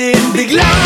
Big biglang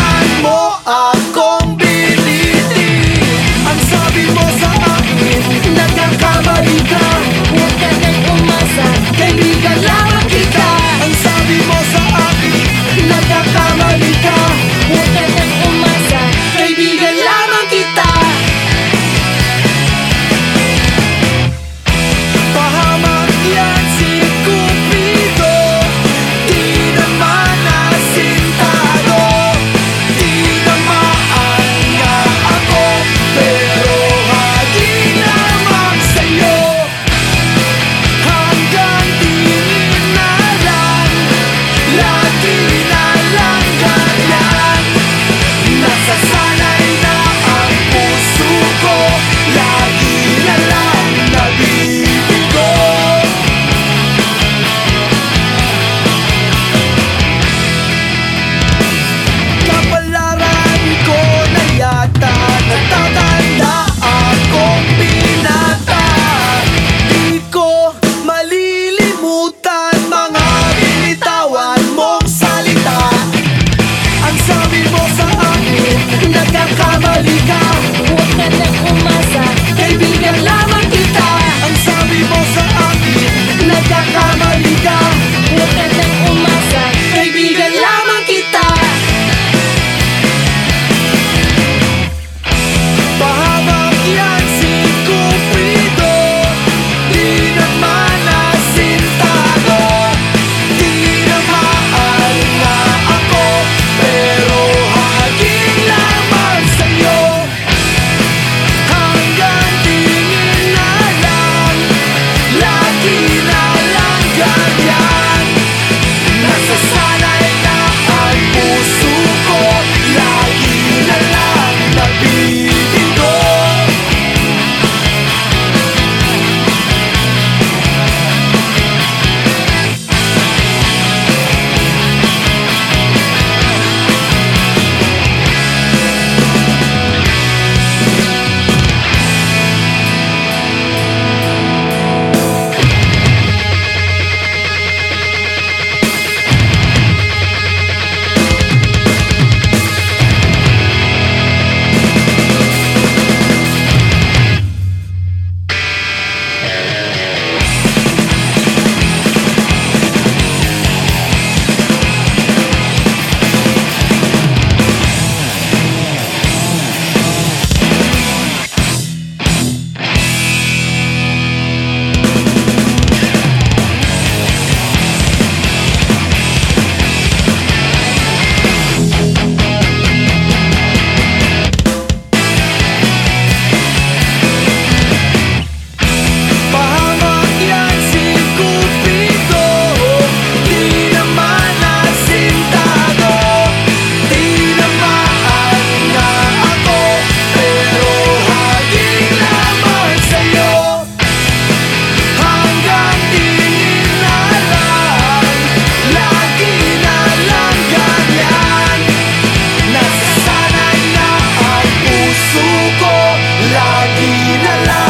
been alive.